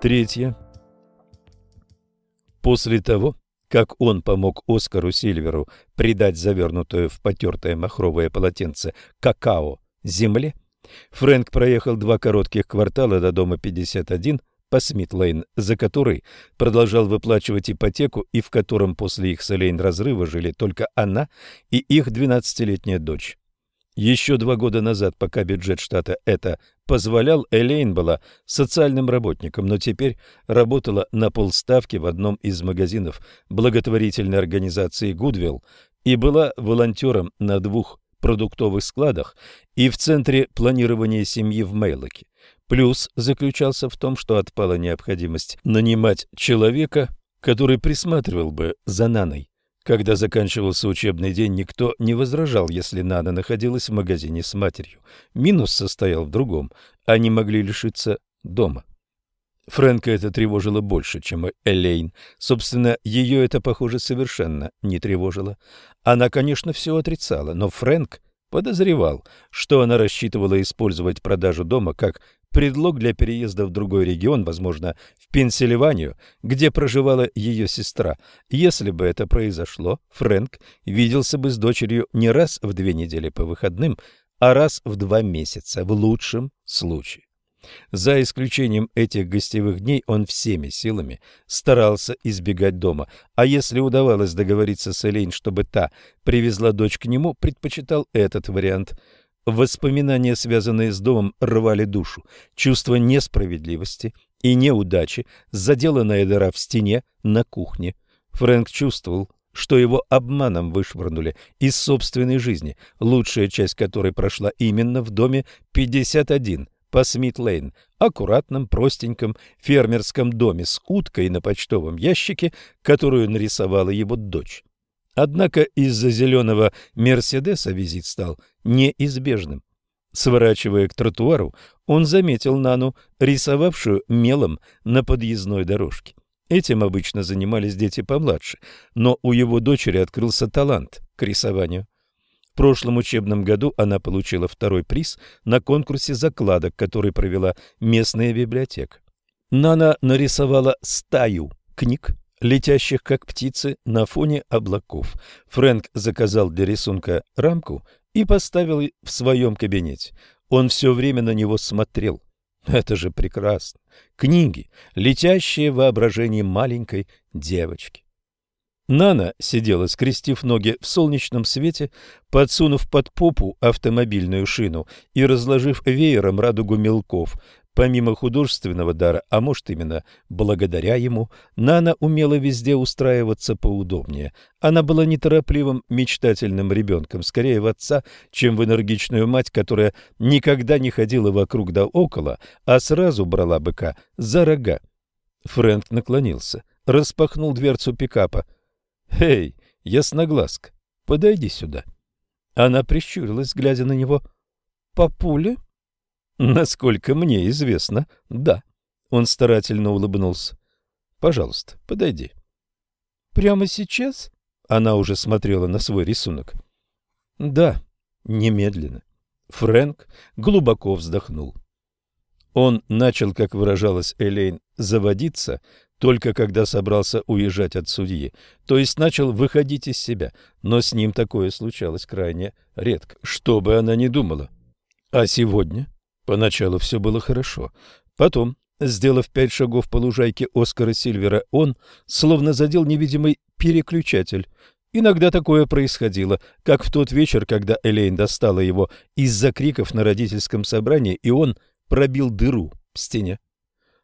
Третье. После того, как он помог Оскару Сильверу придать завернутую в потертое махровое полотенце какао земле, Фрэнк проехал два коротких квартала до дома 51 по Смит-Лейн, за который продолжал выплачивать ипотеку и в котором после их с Элейн разрыва жили только она и их 12-летняя дочь. Еще два года назад, пока бюджет штата это позволял, Элейн была социальным работником, но теперь работала на полставки в одном из магазинов благотворительной организации «Гудвилл» и была волонтером на двух продуктовых складах и в Центре планирования семьи в Мейлоке. Плюс заключался в том, что отпала необходимость нанимать человека, который присматривал бы за Наной. Когда заканчивался учебный день, никто не возражал, если Нана находилась в магазине с матерью. Минус состоял в другом. Они могли лишиться дома. Фрэнка это тревожило больше, чем Элейн. Собственно, ее это, похоже, совершенно не тревожило. Она, конечно, все отрицала, но Фрэнк подозревал, что она рассчитывала использовать продажу дома как предлог для переезда в другой регион, возможно, в Пенсильванию, где проживала ее сестра. Если бы это произошло, Фрэнк виделся бы с дочерью не раз в две недели по выходным, а раз в два месяца, в лучшем случае. За исключением этих гостевых дней он всеми силами старался избегать дома, а если удавалось договориться с Элейн, чтобы та привезла дочь к нему, предпочитал этот вариант – Воспоминания, связанные с домом, рвали душу. Чувство несправедливости и неудачи, заделанная дыра в стене на кухне. Фрэнк чувствовал, что его обманом вышвырнули из собственной жизни, лучшая часть которой прошла именно в доме 51 по Смит-Лейн, аккуратном, простеньком фермерском доме с уткой на почтовом ящике, которую нарисовала его дочь. Однако из-за зеленого «Мерседеса» визит стал неизбежным. Сворачивая к тротуару, он заметил Нану, рисовавшую мелом на подъездной дорожке. Этим обычно занимались дети помладше, но у его дочери открылся талант к рисованию. В прошлом учебном году она получила второй приз на конкурсе закладок, который провела местная библиотека. Нана нарисовала стаю книг летящих как птицы на фоне облаков. Фрэнк заказал для рисунка рамку и поставил в своем кабинете. Он все время на него смотрел. Это же прекрасно. Книги, летящие воображение маленькой девочки. Нана сидела, скрестив ноги в солнечном свете, подсунув под попу автомобильную шину и разложив веером радугу мелков, Помимо художественного дара, а может именно благодаря ему, Нана умела везде устраиваться поудобнее. Она была неторопливым, мечтательным ребенком, скорее в отца, чем в энергичную мать, которая никогда не ходила вокруг да около, а сразу брала быка за рога. Фрэнк наклонился, распахнул дверцу пикапа. «Эй, ясноглазка, подойди сюда». Она прищурилась, глядя на него. «Папуля?» Насколько мне известно, да. Он старательно улыбнулся. Пожалуйста, подойди. Прямо сейчас? Она уже смотрела на свой рисунок. Да, немедленно. Фрэнк глубоко вздохнул. Он начал, как выражалась Элейн, заводиться только когда собрался уезжать от судьи, то есть начал выходить из себя, но с ним такое случалось крайне редко, что бы она ни думала. А сегодня Поначалу все было хорошо. Потом, сделав пять шагов по лужайке Оскара Сильвера, он словно задел невидимый переключатель. Иногда такое происходило, как в тот вечер, когда Элейн достала его из-за криков на родительском собрании, и он пробил дыру в стене.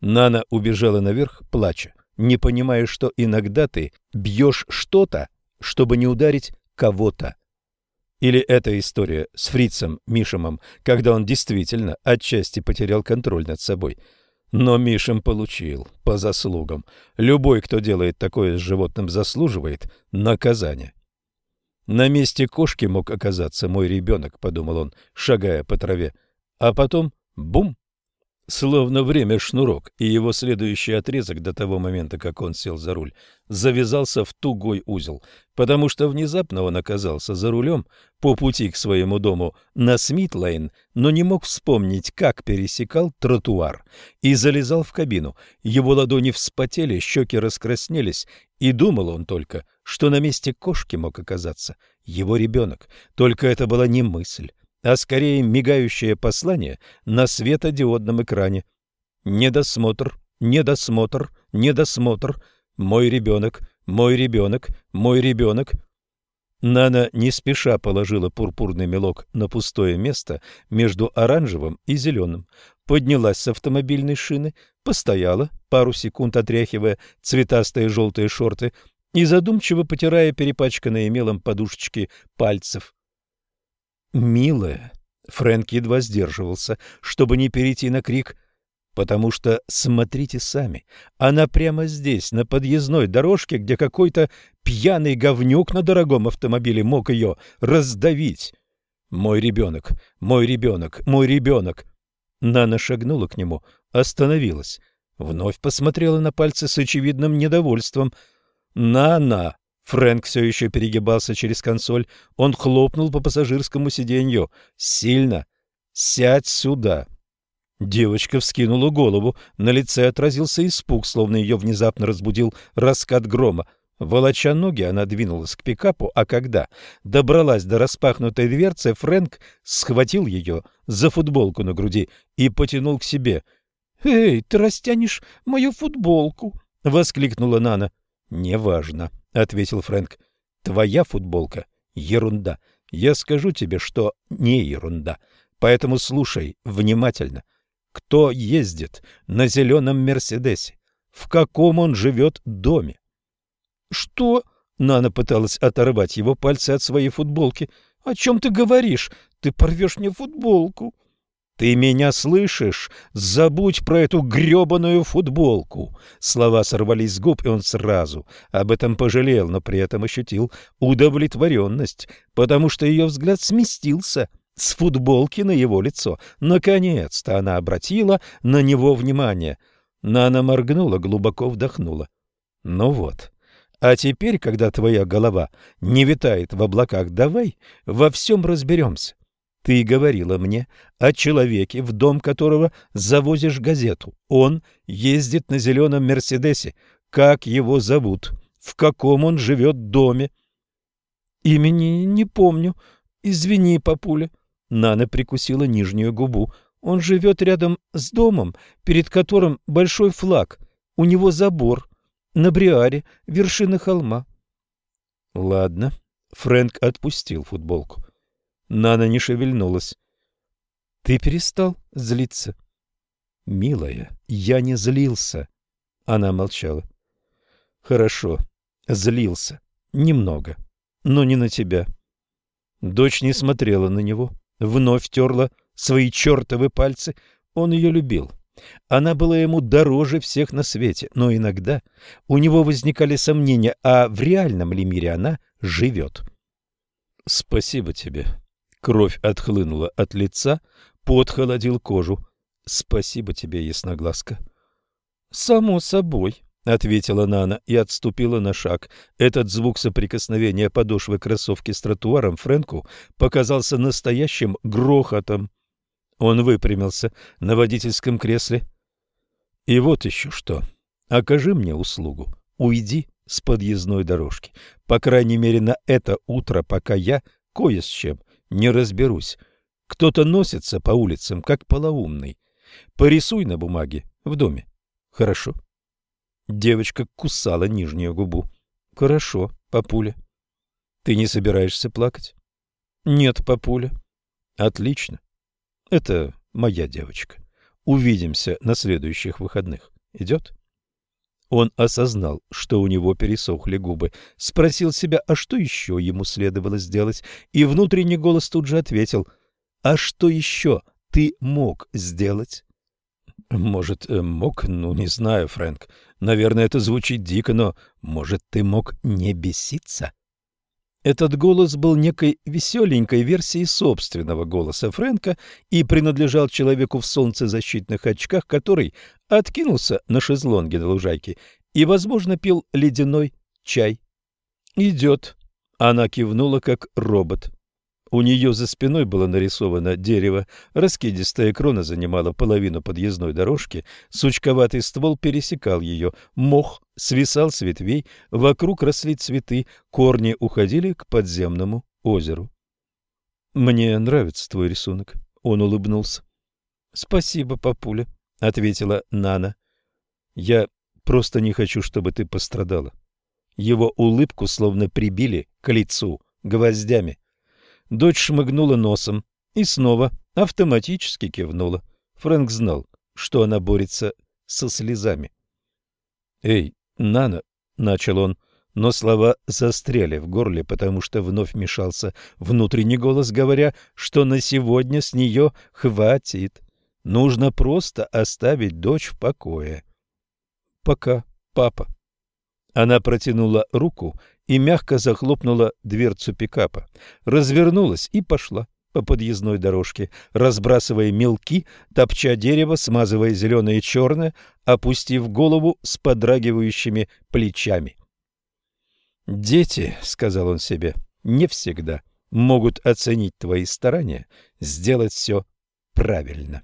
Нана убежала наверх, плача, не понимая, что иногда ты бьешь что-то, чтобы не ударить кого-то. Или эта история с фрицем Мишемом, когда он действительно отчасти потерял контроль над собой. Но Мишем получил по заслугам. Любой, кто делает такое с животным, заслуживает наказания. На месте кошки мог оказаться мой ребенок, подумал он, шагая по траве. А потом — бум! Словно время шнурок, и его следующий отрезок до того момента, как он сел за руль, завязался в тугой узел, потому что внезапно он оказался за рулем по пути к своему дому на Смит-Лейн, но не мог вспомнить, как пересекал тротуар, и залезал в кабину. Его ладони вспотели, щеки раскраснелись, и думал он только, что на месте кошки мог оказаться его ребенок. Только это была не мысль, а скорее мигающее послание на светодиодном экране. Недосмотр, недосмотр, недосмотр. Мой ребенок, мой ребенок, мой ребенок. Нана не спеша положила пурпурный мелок на пустое место между оранжевым и зеленым, поднялась с автомобильной шины, постояла, пару секунд отряхивая цветастые желтые шорты и задумчиво потирая перепачканные мелом подушечки пальцев. «Милая!» Фрэнк едва сдерживался, чтобы не перейти на крик, потому что, смотрите сами, она прямо здесь, на подъездной дорожке, где какой-то пьяный говнюк на дорогом автомобиле мог ее раздавить. «Мой ребенок, мой ребенок, мой ребенок!» Нана шагнула к нему, остановилась, вновь посмотрела на пальцы с очевидным недовольством. «Нана!» Фрэнк все еще перегибался через консоль. Он хлопнул по пассажирскому сиденью. «Сильно! Сядь сюда!» Девочка вскинула голову. На лице отразился испуг, словно ее внезапно разбудил раскат грома. Волоча ноги, она двинулась к пикапу, а когда добралась до распахнутой дверцы, Фрэнк схватил ее за футболку на груди и потянул к себе. «Эй, ты растянешь мою футболку!» — воскликнула Нана. «Неважно», — ответил Фрэнк. «Твоя футболка — ерунда. Я скажу тебе, что не ерунда. Поэтому слушай внимательно. Кто ездит на зеленом Мерседесе? В каком он живет доме?» «Что?» — Нана пыталась оторвать его пальцы от своей футболки. «О чем ты говоришь? Ты порвешь мне футболку». «Ты меня слышишь? Забудь про эту грёбаную футболку!» Слова сорвались с губ, и он сразу об этом пожалел, но при этом ощутил удовлетворенность, потому что ее взгляд сместился с футболки на его лицо. Наконец-то она обратила на него внимание. Нана моргнула, глубоко вдохнула. «Ну вот». А теперь, когда твоя голова не витает в облаках, давай во всем разберемся. Ты говорила мне о человеке, в дом которого завозишь газету. Он ездит на зеленом Мерседесе. Как его зовут? В каком он живет доме? Имени не помню. Извини, папуля. Нана прикусила нижнюю губу. Он живет рядом с домом, перед которым большой флаг. У него забор. На Бриаре, вершина холма. Ладно. Фрэнк отпустил футболку. Нана не шевельнулась. «Ты перестал злиться?» «Милая, я не злился». Она молчала. «Хорошо, злился. Немного. Но не на тебя». Дочь не смотрела на него, вновь терла свои чертовы пальцы. Он ее любил. Она была ему дороже всех на свете, но иногда у него возникали сомнения, а в реальном ли мире она живет. «Спасибо тебе», Кровь отхлынула от лица, пот холодил кожу. «Спасибо тебе, ясноглазка». «Само собой», — ответила Нана и отступила на шаг. Этот звук соприкосновения подошвы кроссовки с тротуаром Фрэнку показался настоящим грохотом. Он выпрямился на водительском кресле. «И вот еще что. Окажи мне услугу. Уйди с подъездной дорожки. По крайней мере, на это утро, пока я кое с чем не разберусь. Кто-то носится по улицам, как полоумный. Порисуй на бумаге в доме. Хорошо. Девочка кусала нижнюю губу. Хорошо, папуля. Ты не собираешься плакать? Нет, папуля. Отлично. Это моя девочка. Увидимся на следующих выходных. Идет? Он осознал, что у него пересохли губы, спросил себя, а что еще ему следовало сделать, и внутренний голос тут же ответил, «А что еще ты мог сделать?» «Может, э, мог? Ну, не знаю, Фрэнк. Наверное, это звучит дико, но, может, ты мог не беситься?» Этот голос был некой веселенькой версией собственного голоса Фрэнка и принадлежал человеку в солнцезащитных очках, который откинулся на шезлонге на лужайке и, возможно, пил ледяной чай. «Идет», — она кивнула, как робот. У нее за спиной было нарисовано дерево, раскидистая крона занимала половину подъездной дорожки, сучковатый ствол пересекал ее, мох свисал с ветвей, вокруг росли цветы, корни уходили к подземному озеру. «Мне нравится твой рисунок», — он улыбнулся. «Спасибо, папуля», — ответила Нана. «Я просто не хочу, чтобы ты пострадала». Его улыбку словно прибили к лицу гвоздями. Дочь шмыгнула носом и снова автоматически кивнула. Фрэнк знал, что она борется со слезами. «Эй, Нана!» — начал он, но слова застряли в горле, потому что вновь мешался внутренний голос, говоря, что на сегодня с нее хватит. Нужно просто оставить дочь в покое. «Пока, папа». Она протянула руку и мягко захлопнула дверцу пикапа, развернулась и пошла по подъездной дорожке, разбрасывая мелки, топча дерево, смазывая зеленое и черное, опустив голову с подрагивающими плечами. «Дети», — сказал он себе, — «не всегда могут оценить твои старания сделать все правильно».